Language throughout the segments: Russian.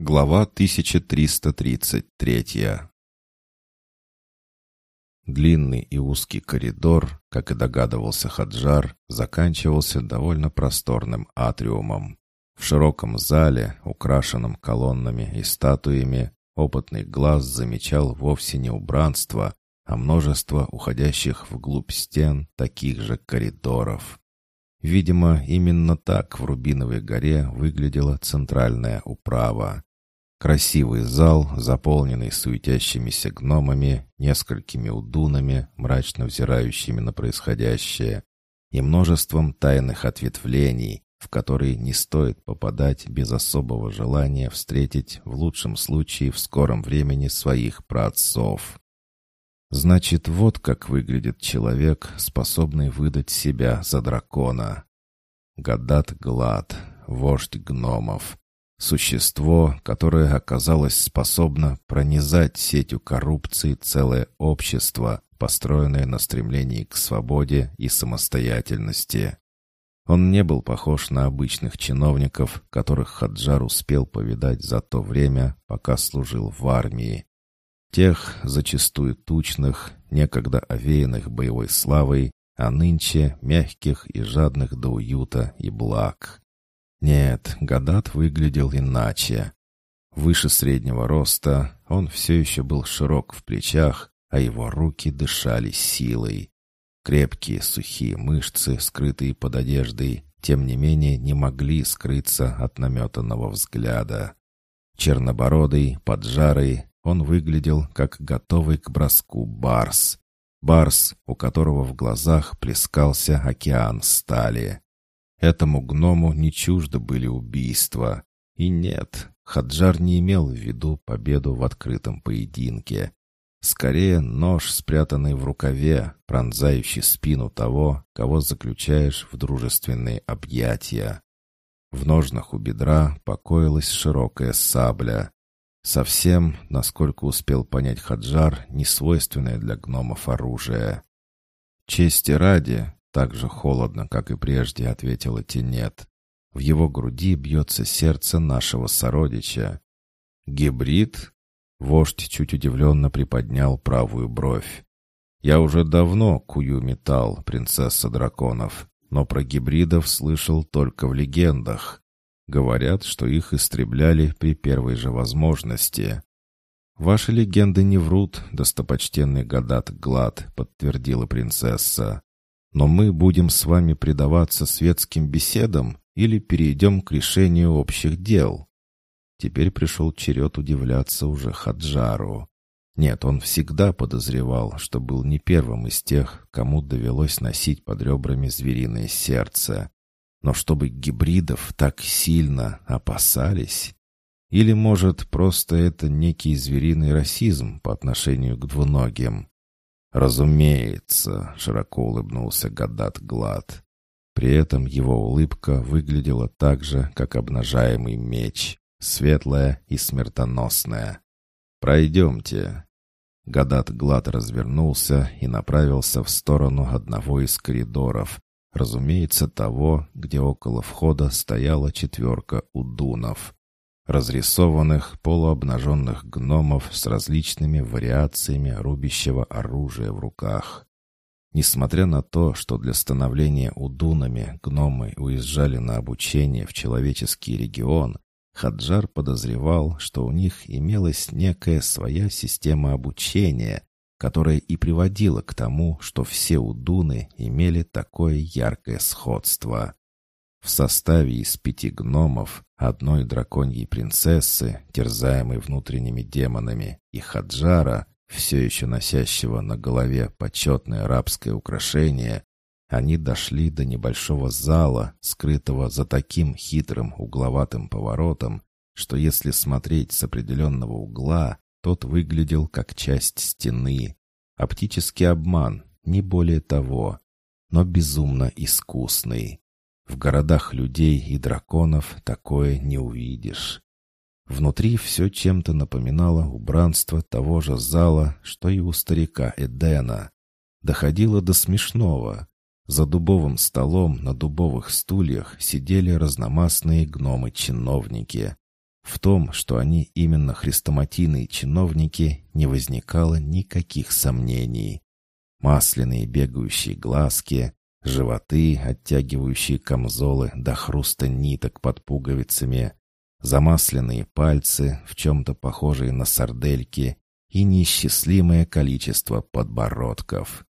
Глава 1333 Длинный и узкий коридор, как и догадывался Хаджар, заканчивался довольно просторным атриумом. В широком зале, украшенном колоннами и статуями, опытный глаз замечал вовсе не убранство, а множество уходящих вглубь стен таких же коридоров. Видимо, именно так в Рубиновой горе выглядела центральная управа. Красивый зал, заполненный суетящимися гномами, несколькими удунами, мрачно взирающими на происходящее, и множеством тайных ответвлений, в которые не стоит попадать без особого желания встретить в лучшем случае в скором времени своих праотцов. Значит, вот как выглядит человек, способный выдать себя за дракона. Гадат Глад, вождь гномов, Существо, которое оказалось способно пронизать сетью коррупции целое общество, построенное на стремлении к свободе и самостоятельности. Он не был похож на обычных чиновников, которых Хаджар успел повидать за то время, пока служил в армии. Тех, зачастую тучных, некогда овеянных боевой славой, а нынче мягких и жадных до уюта и благ. Нет, Гадат выглядел иначе. Выше среднего роста, он все еще был широк в плечах, а его руки дышали силой. Крепкие сухие мышцы, скрытые под одеждой, тем не менее не могли скрыться от наметанного взгляда. Чернобородый, поджарый, он выглядел как готовый к броску барс. Барс, у которого в глазах плескался океан стали. Этому гному не чуждо были убийства. И нет, Хаджар не имел в виду победу в открытом поединке. Скорее, нож, спрятанный в рукаве, пронзающий спину того, кого заключаешь в дружественные объятия. В ножнах у бедра покоилась широкая сабля. Совсем, насколько успел понять Хаджар, несвойственное для гномов оружие. Чести ради, так же холодно, как и прежде, ответила Тенет. В его груди бьется сердце нашего сородича. Гибрид? Вождь чуть удивленно приподнял правую бровь. Я уже давно кую металл, принцесса драконов, но про гибридов слышал только в легендах. Говорят, что их истребляли при первой же возможности. «Ваши легенды не врут, достопочтенный Гадат Глад», — подтвердила принцесса. Но мы будем с вами предаваться светским беседам или перейдем к решению общих дел?» Теперь пришел черед удивляться уже Хаджару. Нет, он всегда подозревал, что был не первым из тех, кому довелось носить под ребрами звериное сердце. Но чтобы гибридов так сильно опасались? Или, может, просто это некий звериный расизм по отношению к двуногим? «Разумеется», — широко улыбнулся Гадат Глад. При этом его улыбка выглядела так же, как обнажаемый меч, светлая и смертоносная. «Пройдемте». Гадат Глад развернулся и направился в сторону одного из коридоров, разумеется, того, где около входа стояла четверка удунов разрисованных полуобнаженных гномов с различными вариациями рубящего оружия в руках. Несмотря на то, что для становления удунами гномы уезжали на обучение в человеческий регион, Хаджар подозревал, что у них имелась некая своя система обучения, которая и приводила к тому, что все удуны имели такое яркое сходство. В составе из пяти гномов, одной драконьей принцессы, терзаемой внутренними демонами, и Хаджара, все еще носящего на голове почетное рабское украшение, они дошли до небольшого зала, скрытого за таким хитрым угловатым поворотом, что если смотреть с определенного угла, тот выглядел как часть стены. Оптический обман, не более того, но безумно искусный. В городах людей и драконов такое не увидишь. Внутри все чем-то напоминало убранство того же зала, что и у старика Эдена. Доходило до смешного. За дубовым столом на дубовых стульях сидели разномастные гномы-чиновники. В том, что они именно хрестоматийные чиновники, не возникало никаких сомнений. Масляные бегающие глазки, животы, оттягивающие камзолы до хруста ниток под пуговицами, замасленные пальцы, в чем-то похожие на сардельки, и неисчислимое количество подбородков.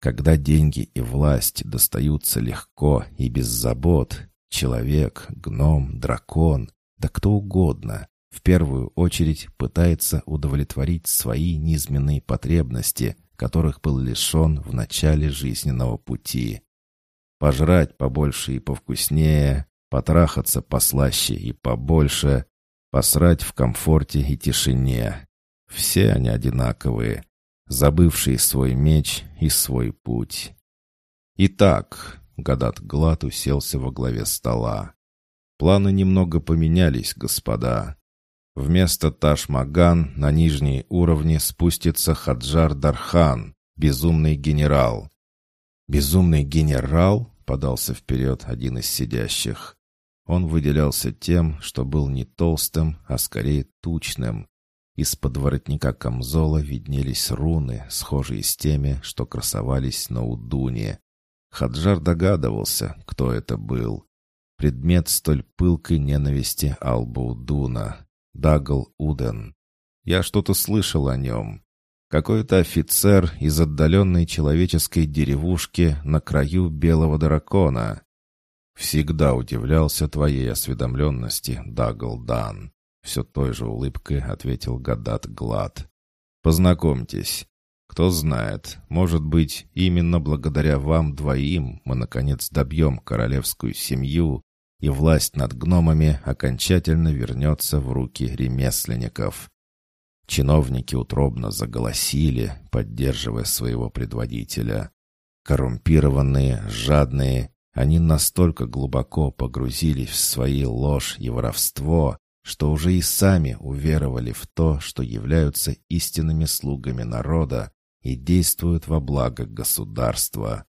Когда деньги и власть достаются легко и без забот, человек, гном, дракон, да кто угодно, в первую очередь пытается удовлетворить свои низменные потребности, которых был лишен в начале жизненного пути. Пожрать побольше и повкуснее, потрахаться послаще и побольше, посрать в комфорте и тишине. Все они одинаковые, забывшие свой меч и свой путь. Итак, Гадат Глад уселся во главе стола. Планы немного поменялись, господа. Вместо Таш-Маган на нижние уровни спустится Хаджар Дархан, безумный генерал. «Безумный генерал?» — подался вперед один из сидящих. Он выделялся тем, что был не толстым, а скорее тучным. Из-под воротника камзола виднелись руны, схожие с теми, что красовались на Удуне. Хаджар догадывался, кто это был. Предмет столь пылкой ненависти Албаудуна. Дагл Уден. Я что-то слышал о нем. Какой-то офицер из отдаленной человеческой деревушки на краю Белого Дракона. Всегда удивлялся твоей осведомленности, Дагл Дан. Все той же улыбкой ответил Гадат Глад. Познакомьтесь. Кто знает, может быть, именно благодаря вам двоим мы, наконец, добьем королевскую семью, и власть над гномами окончательно вернется в руки ремесленников. Чиновники утробно заголосили, поддерживая своего предводителя. Коррумпированные, жадные, они настолько глубоко погрузились в свои ложь и воровство, что уже и сами уверовали в то, что являются истинными слугами народа и действуют во благо государства.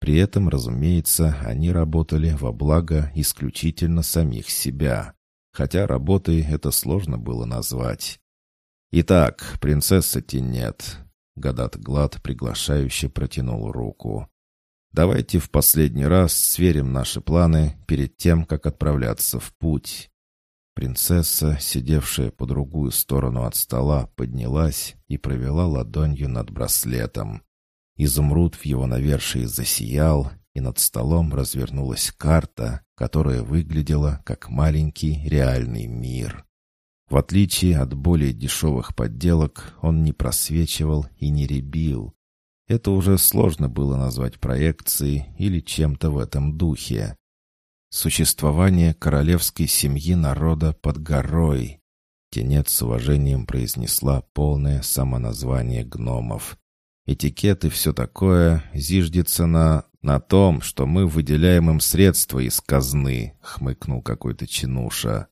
При этом, разумеется, они работали во благо исключительно самих себя, хотя работой это сложно было назвать. «Итак, принцесса Тинет», — Гадат Глад приглашающе протянул руку. «Давайте в последний раз сверим наши планы перед тем, как отправляться в путь». Принцесса, сидевшая по другую сторону от стола, поднялась и провела ладонью над браслетом. Изумруд в его навершии засиял, и над столом развернулась карта, которая выглядела как маленький реальный мир. В отличие от более дешевых подделок, он не просвечивал и не ребил. Это уже сложно было назвать проекцией или чем-то в этом духе. Существование королевской семьи народа под горой. Тенец с уважением произнесла полное самоназвание гномов. Этикет и все такое зиждется на... на том, что мы выделяем им средства из казны, хмыкнул какой-то чинуша.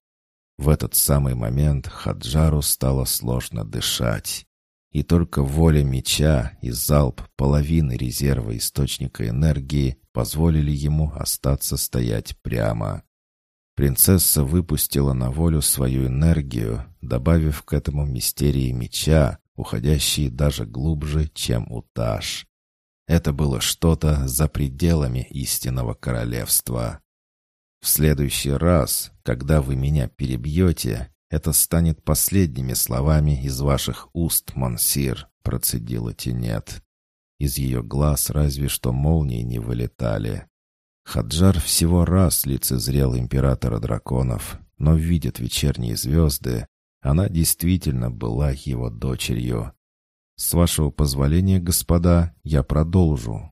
В этот самый момент Хаджару стало сложно дышать. И только воля меча и залп половины резерва источника энергии позволили ему остаться стоять прямо. Принцесса выпустила на волю свою энергию, добавив к этому мистерии меча, уходящие даже глубже, чем у Таш. Это было что-то за пределами истинного королевства. В следующий раз, когда вы меня перебьете, это станет последними словами из ваших уст, Монсир, процедила Тенет. Из ее глаз разве что молнии не вылетали. Хаджар всего раз лицезрел императора драконов, но видит вечерние звезды. Она действительно была его дочерью. «С вашего позволения, господа, я продолжу»,